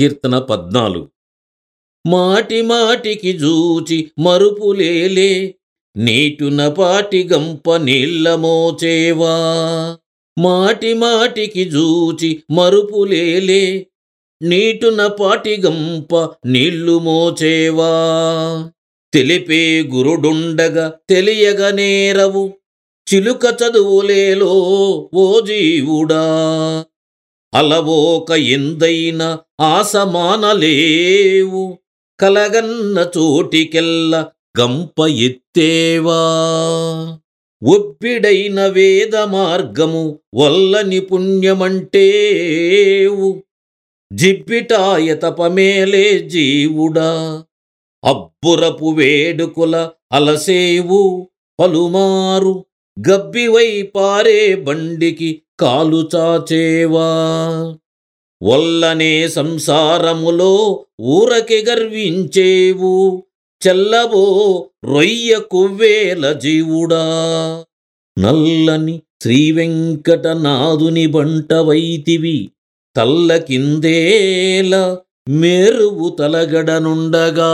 కీర్తన పద్నాలుగు. మాటి మాటికి జూచి మరుపులేలే నీటున పాటి గంప నీళ్ళ మోచేవా. మాటి మాటికి జూచి మరుపులేలే నీటున పాటి గంప నీళ్ళు మోచేవా. తెలిపే గురుడుండగా తెలియగ నేరవు చిలుక చదువులేలో ఓ జీవుడా. అలవోక ఎందైన ఆసమానలేవు. కలగన్న చోటికెల్ల గంప ఎత్తేవా. ఒప్పిడైన వేద మార్గము వల్లని పుణ్యమంటేవు. జిబ్బిటాయ తపమేలే జీవుడా. అబ్బురపు వేడుకుల అలసేవు. పలుమారు గబ్బివై పారే బండికి కాలు చాచేవా? వల్లనే సంసారములో ఊరకి గర్వించేవు. చెల్లవో రొయ్య కొవ్వేల జీవుడా. నల్లని శ్రీ బంట బంటవైతివి తల్ల కిందేల మేరువు తలగడనుండగా